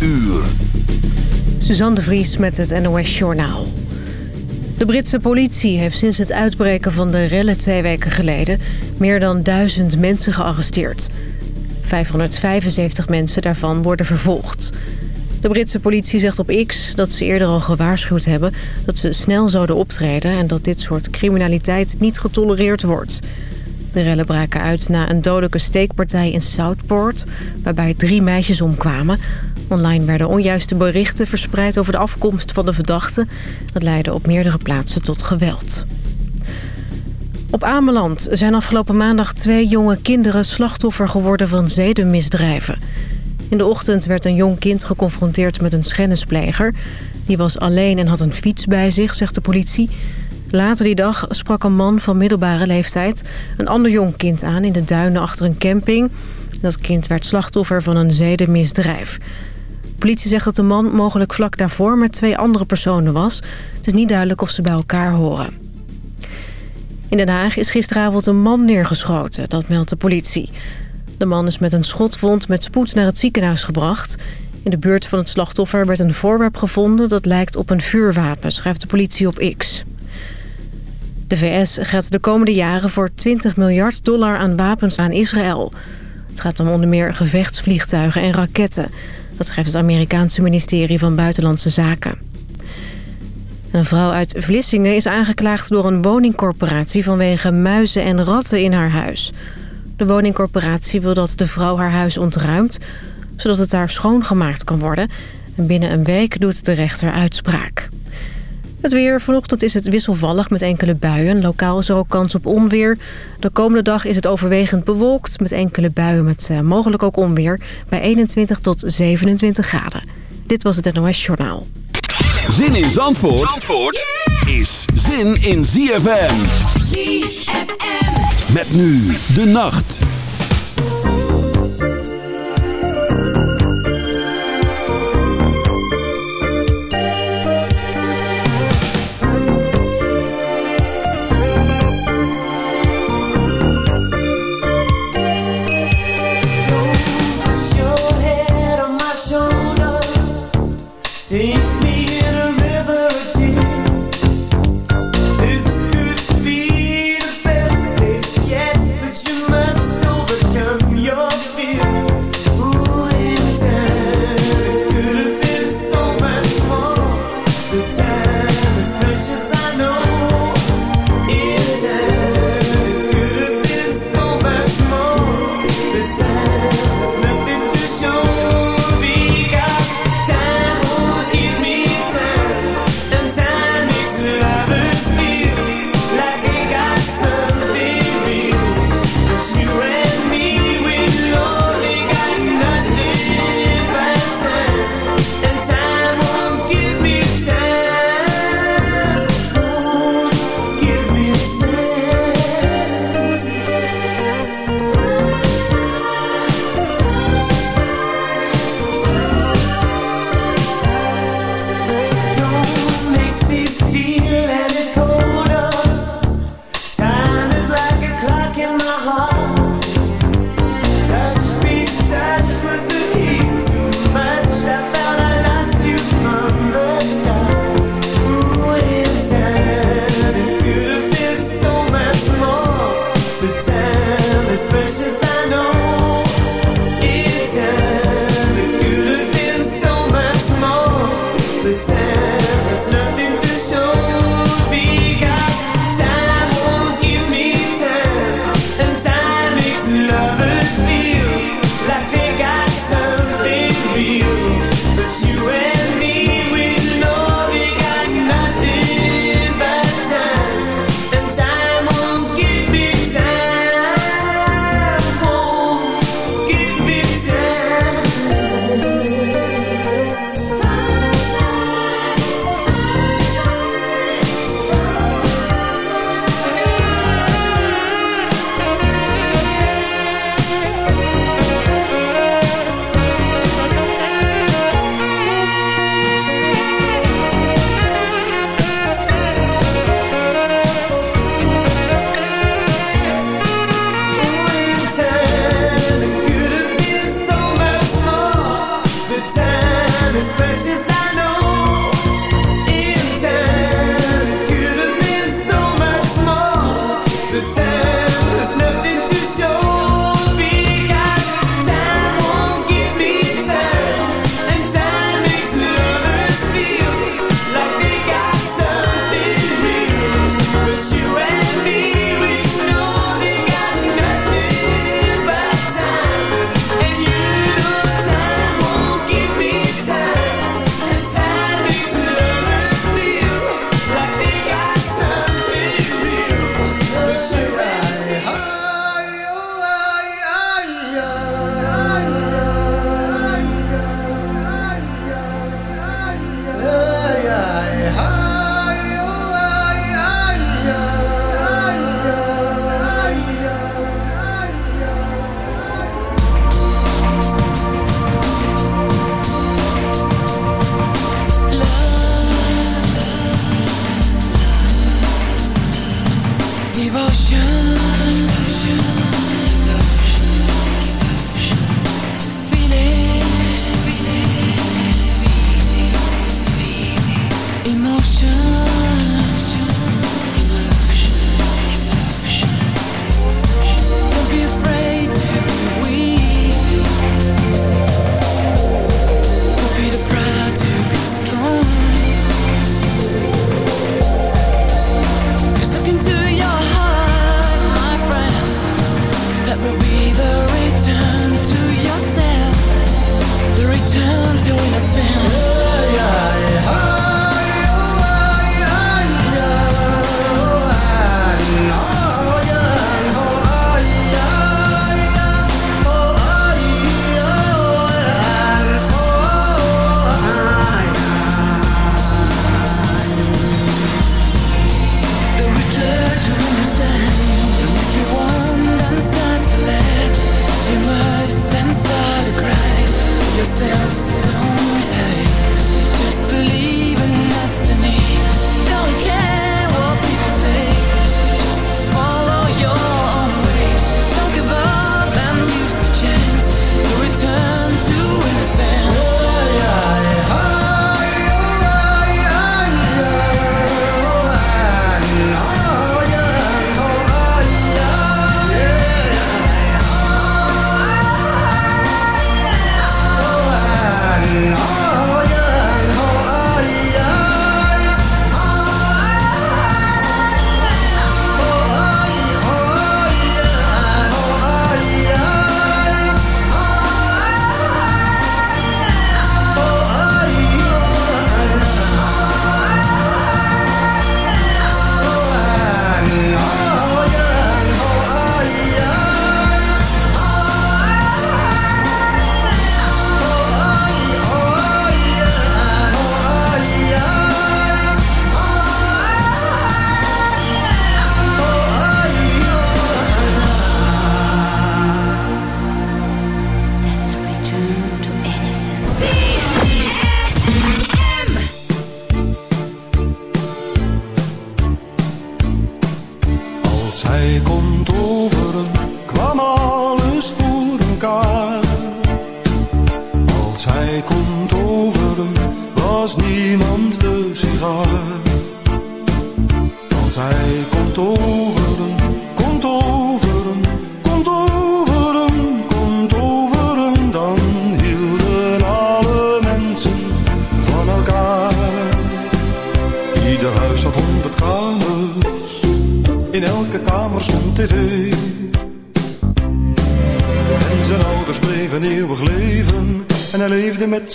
uur. Suzanne de Vries met het NOS Journaal. De Britse politie heeft sinds het uitbreken van de rellen twee weken geleden... meer dan duizend mensen gearresteerd. 575 mensen daarvan worden vervolgd. De Britse politie zegt op X dat ze eerder al gewaarschuwd hebben... dat ze snel zouden optreden en dat dit soort criminaliteit niet getolereerd wordt... De rellen braken uit na een dodelijke steekpartij in Southport... waarbij drie meisjes omkwamen. Online werden onjuiste berichten verspreid over de afkomst van de verdachte. Dat leidde op meerdere plaatsen tot geweld. Op Ameland zijn afgelopen maandag twee jonge kinderen slachtoffer geworden van zedenmisdrijven. In de ochtend werd een jong kind geconfronteerd met een schennispleger. Die was alleen en had een fiets bij zich, zegt de politie. Later die dag sprak een man van middelbare leeftijd een ander jong kind aan in de duinen achter een camping. Dat kind werd slachtoffer van een zedenmisdrijf. Politie zegt dat de man mogelijk vlak daarvoor met twee andere personen was. Het is niet duidelijk of ze bij elkaar horen. In Den Haag is gisteravond een man neergeschoten, dat meldt de politie. De man is met een schotwond met spoed naar het ziekenhuis gebracht. In de buurt van het slachtoffer werd een voorwerp gevonden dat lijkt op een vuurwapen, schrijft de politie op X. De VS gaat de komende jaren voor 20 miljard dollar aan wapens aan Israël. Het gaat om onder meer gevechtsvliegtuigen en raketten. Dat schrijft het Amerikaanse ministerie van Buitenlandse Zaken. Een vrouw uit Vlissingen is aangeklaagd door een woningcorporatie... vanwege muizen en ratten in haar huis. De woningcorporatie wil dat de vrouw haar huis ontruimt... zodat het daar schoongemaakt kan worden. En binnen een week doet de rechter uitspraak. Het weer. Vanochtend is het wisselvallig met enkele buien. Lokaal is er ook kans op onweer. De komende dag is het overwegend bewolkt met enkele buien met uh, mogelijk ook onweer. Bij 21 tot 27 graden. Dit was het NOS Journaal. Zin in Zandvoort, Zandvoort is zin in ZFM. ZFM. Met nu de nacht.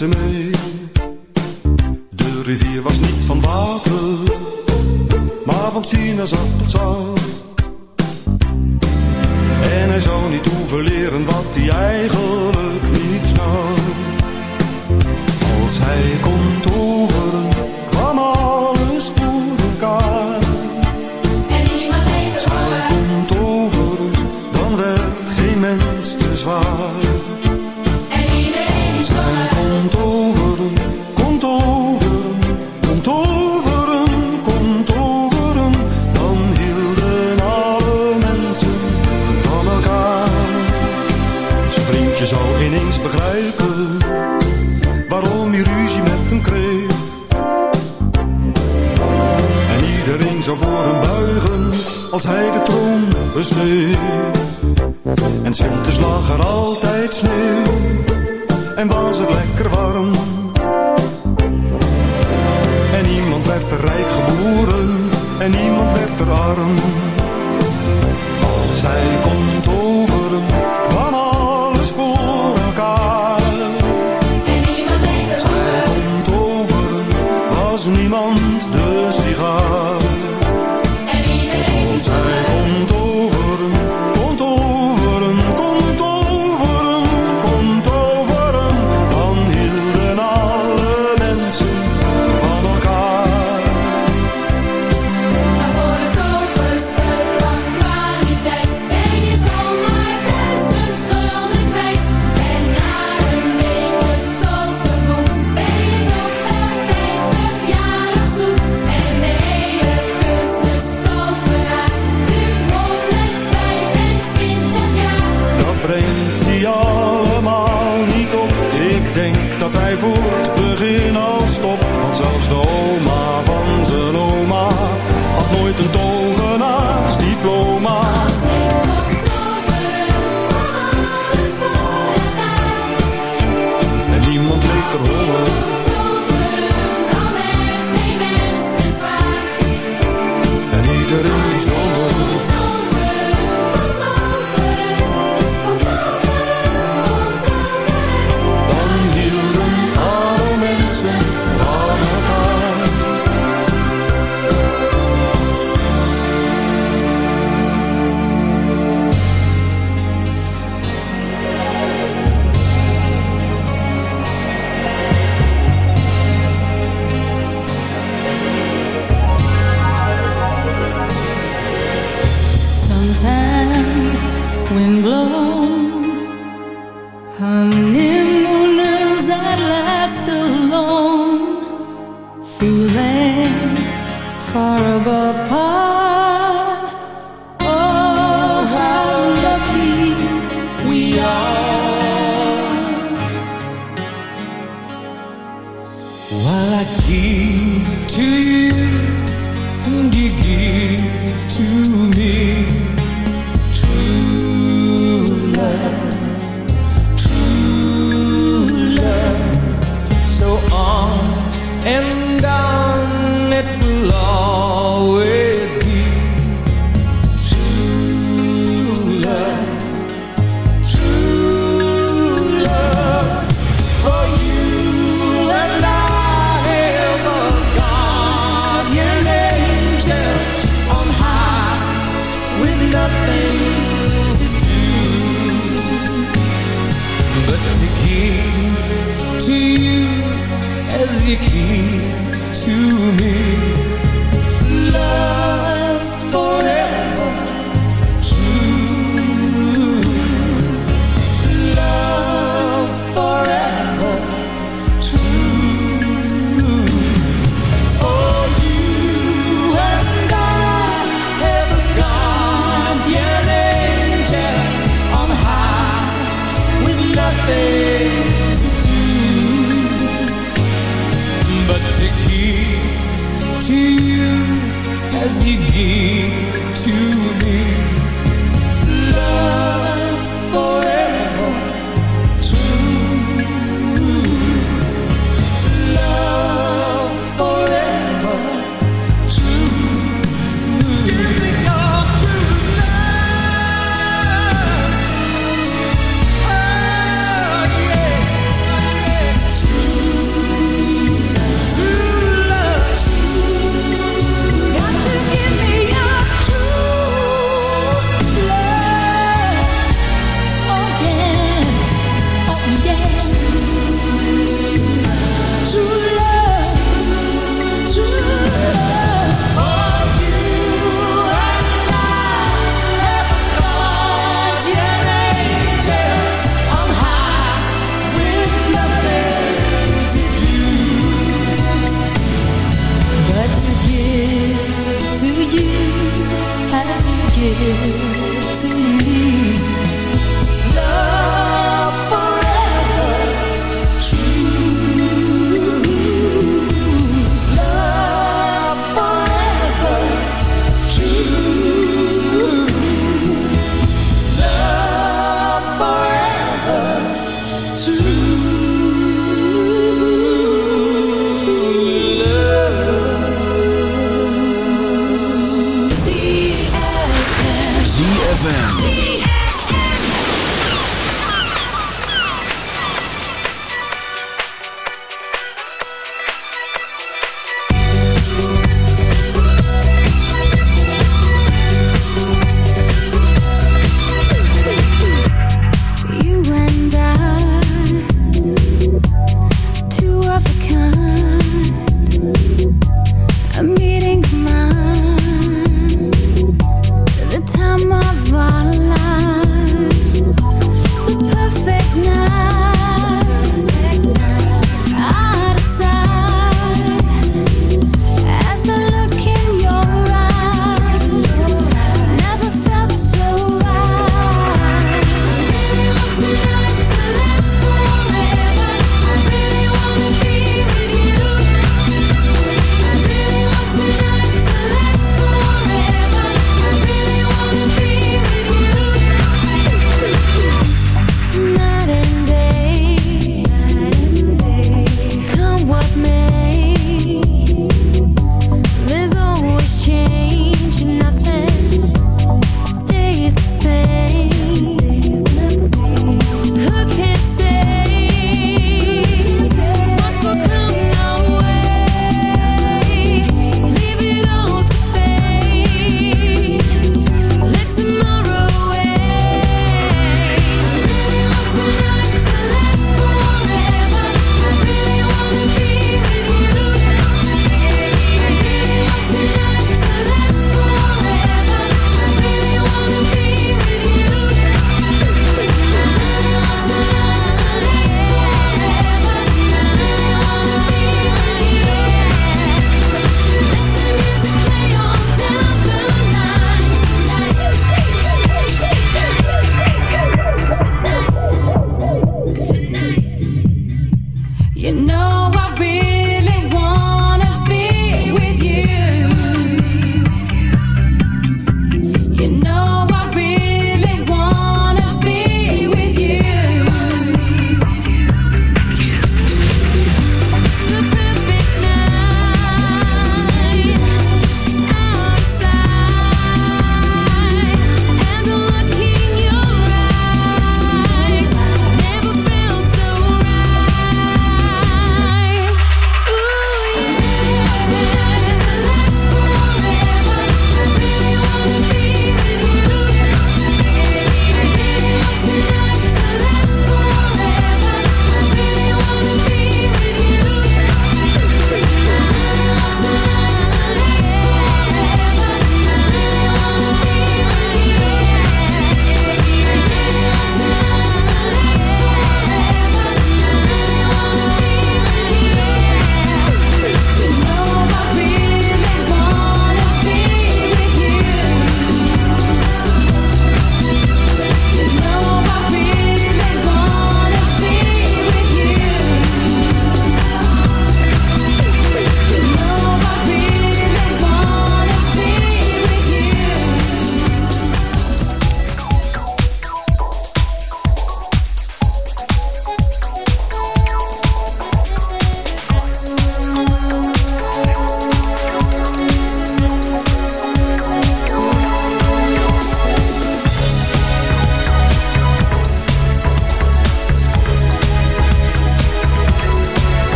mee. De rivier was niet van water, maar van sinaasappelsap. En hij zou niet hoeven leren wat hij eigenlijk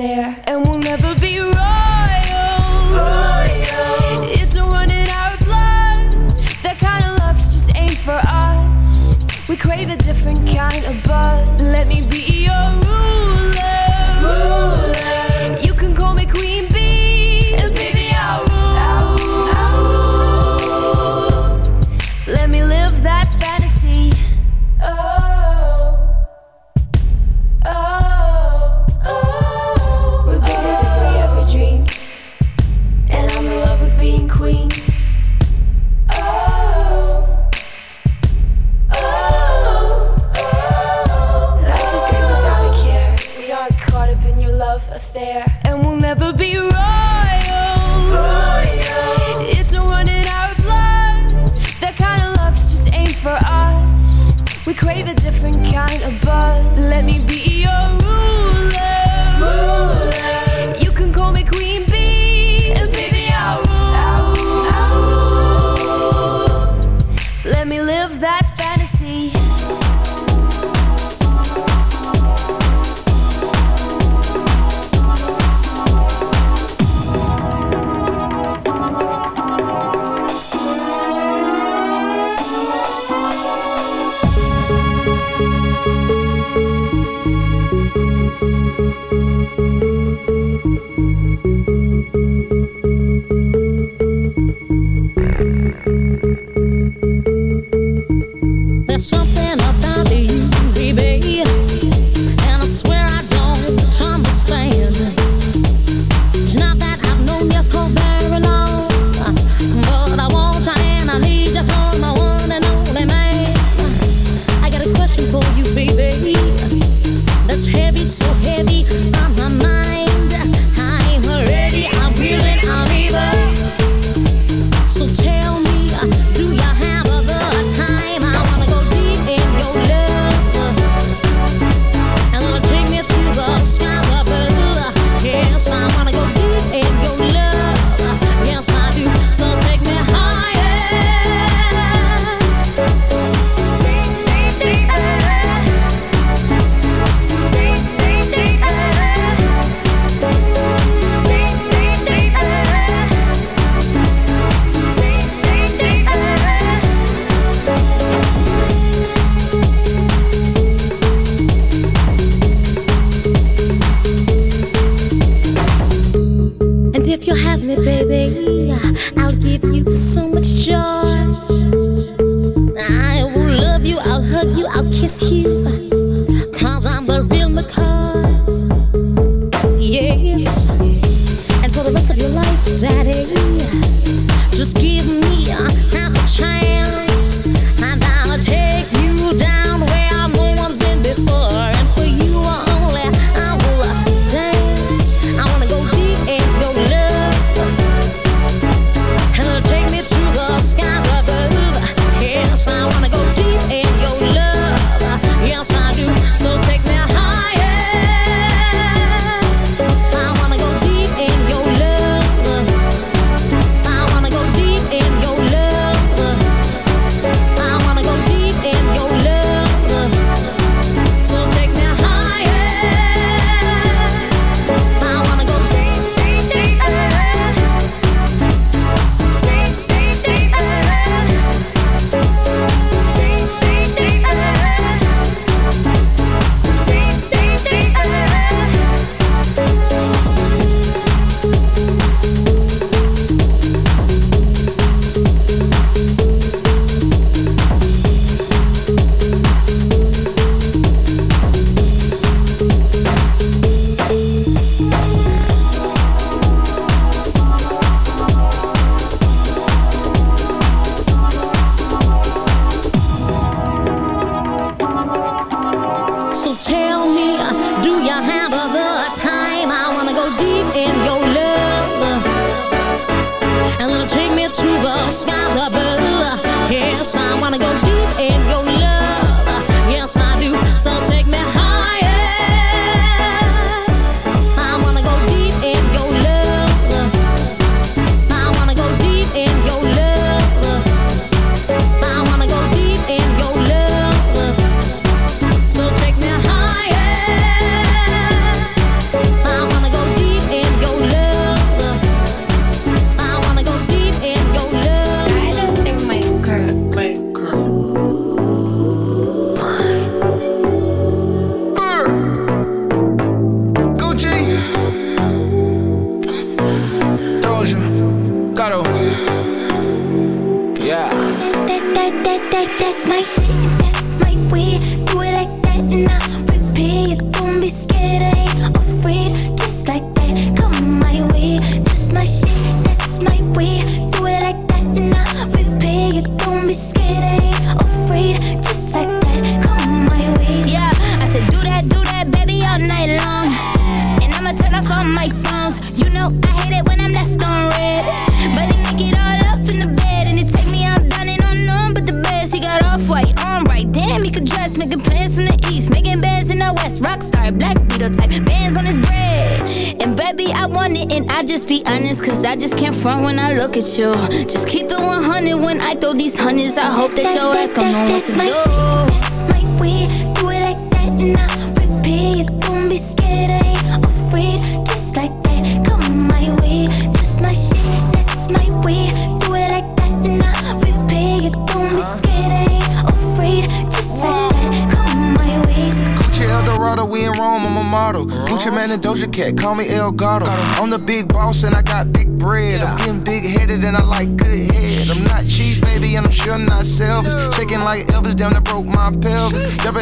affair, and we'll never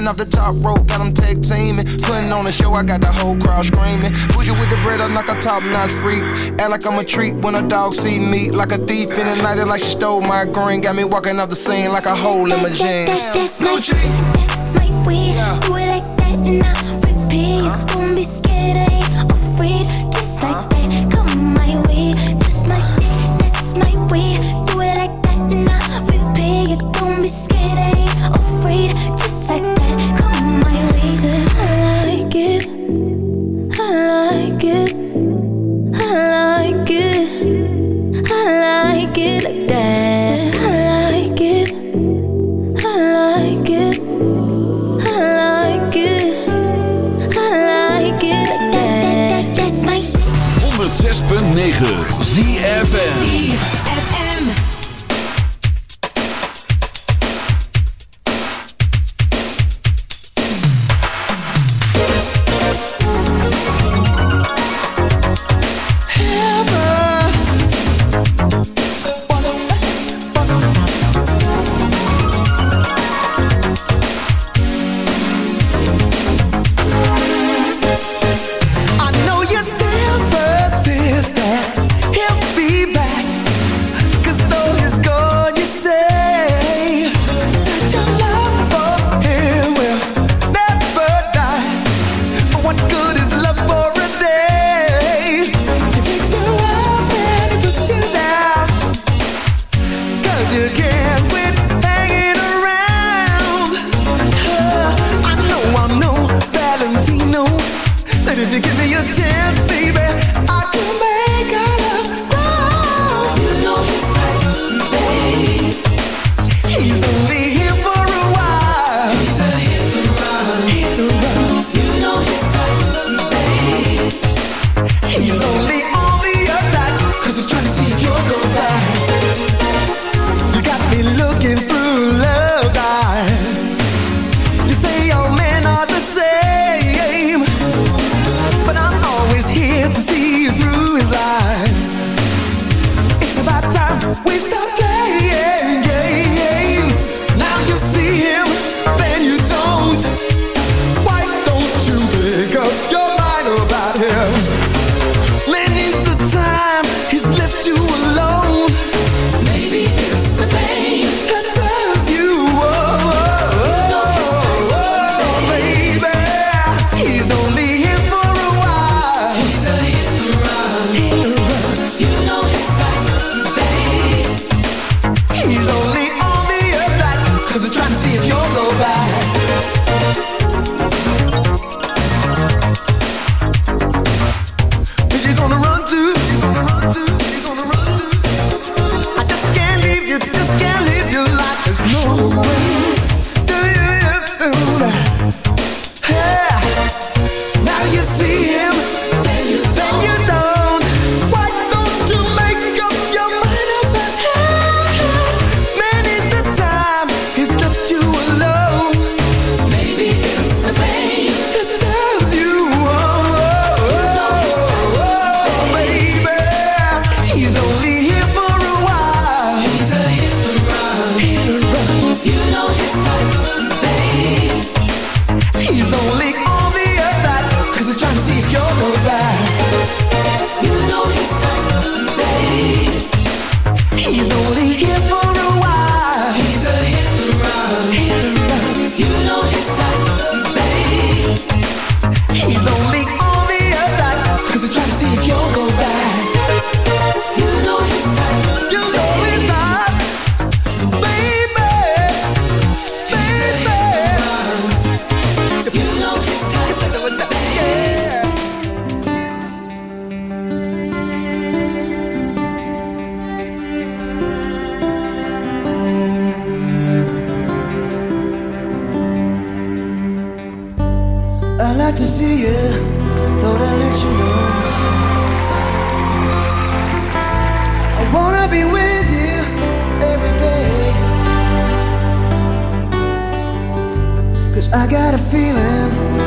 off the top rope, got them tag teaming. Putting on the show, I got the whole crowd screaming. Push you with the bread, I knock a top notch freak. Act like I'm a treat when a dog see me. Like a thief in the night, it like she stole my green. Got me walking off the scene like a hole in my jeans. Gucci. to see you. Thought I'd let you know. I wanna be with you every day. Cause I got a feeling.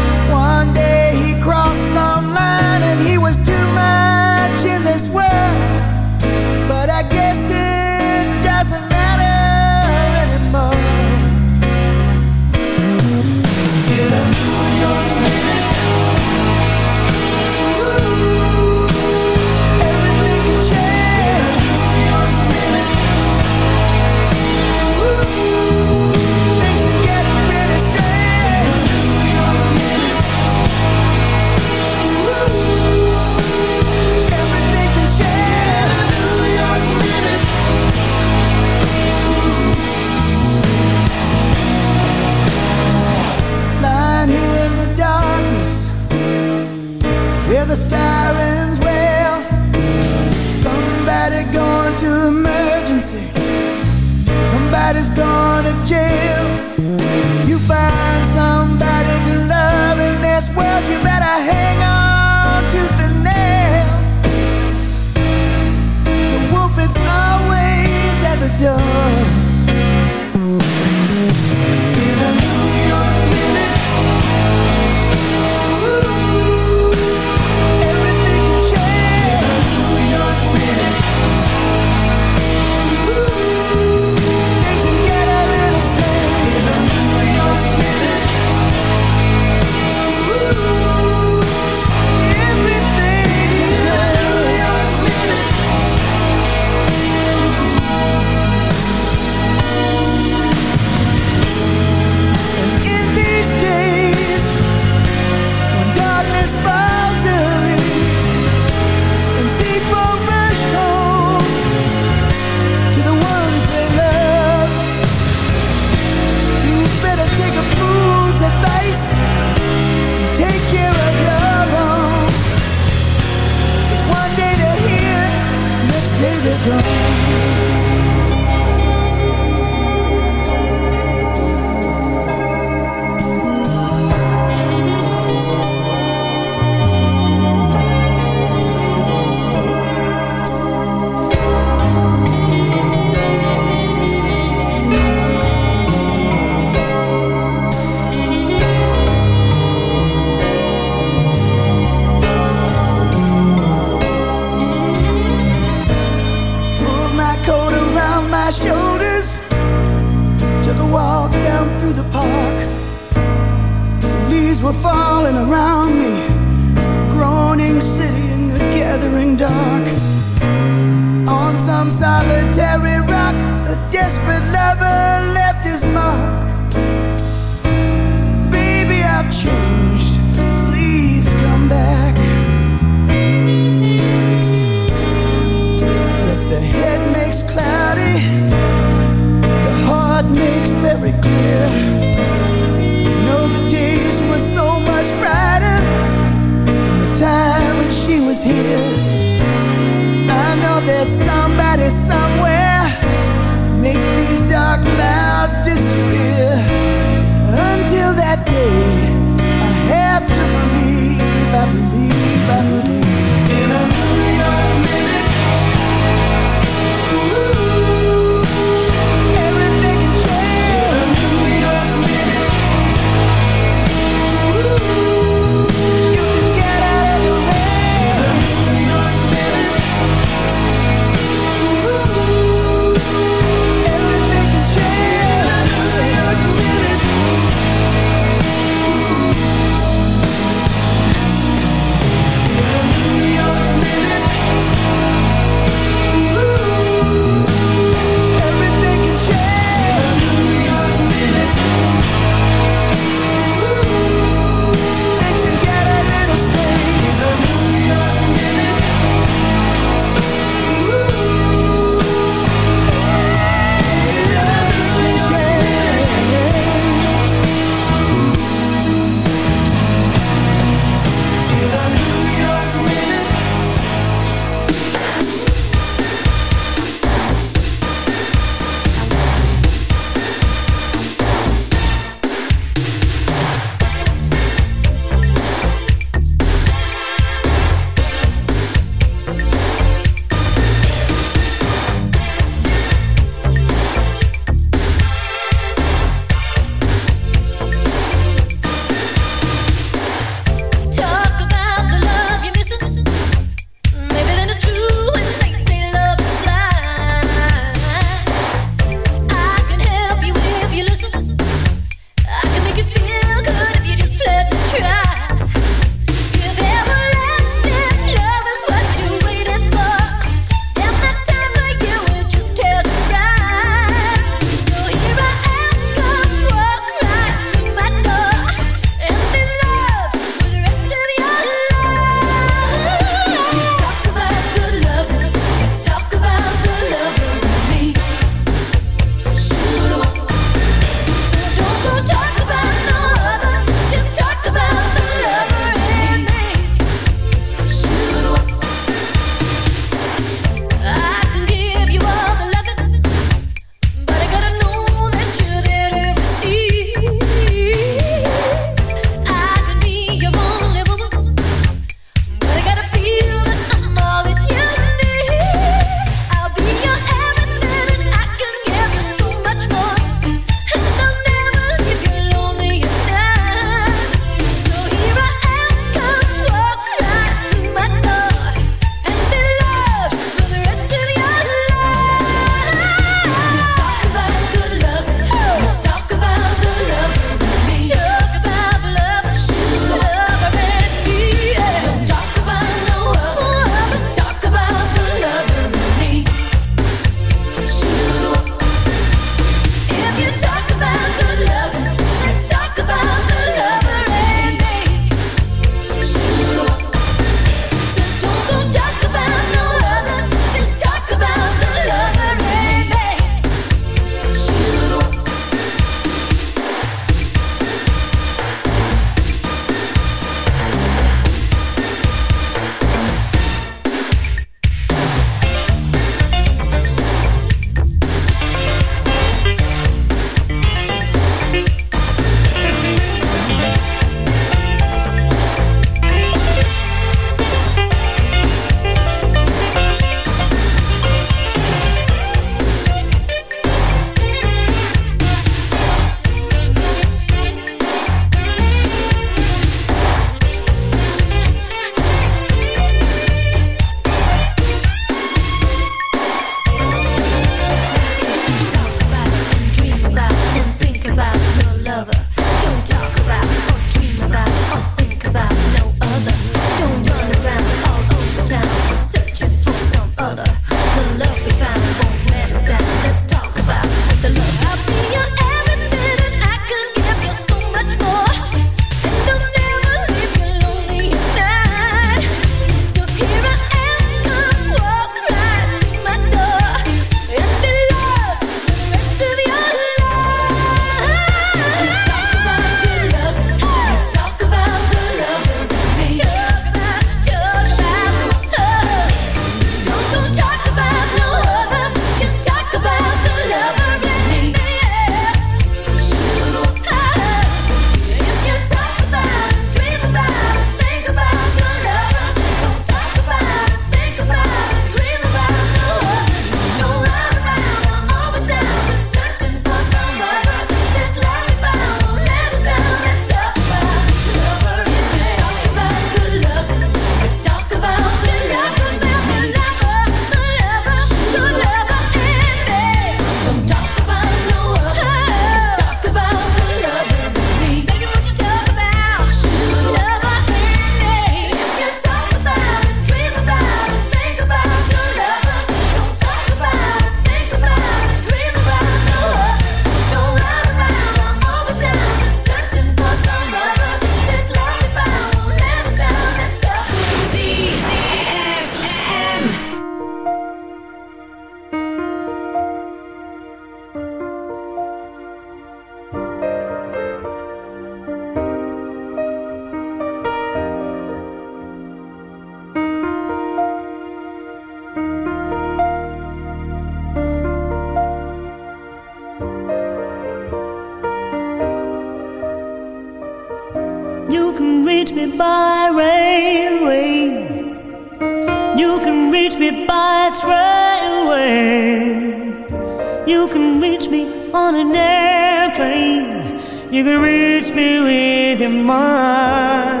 On an airplane. You can reach me with your mind.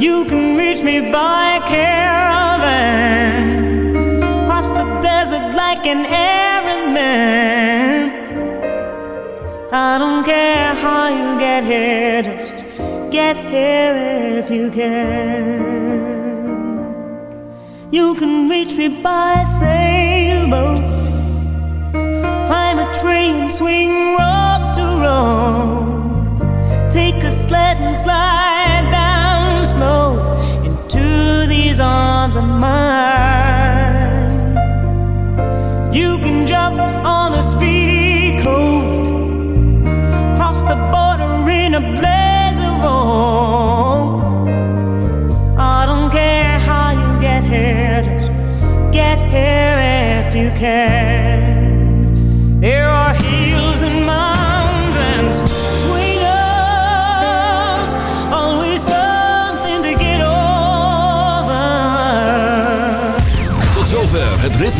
You can reach me by caravan. Cross the desert like an Arab man. I don't care how you get here, just get here if you can. You can reach me by sailboat. Swing rope to rope. Take a sled and slide down slow into these arms of mine.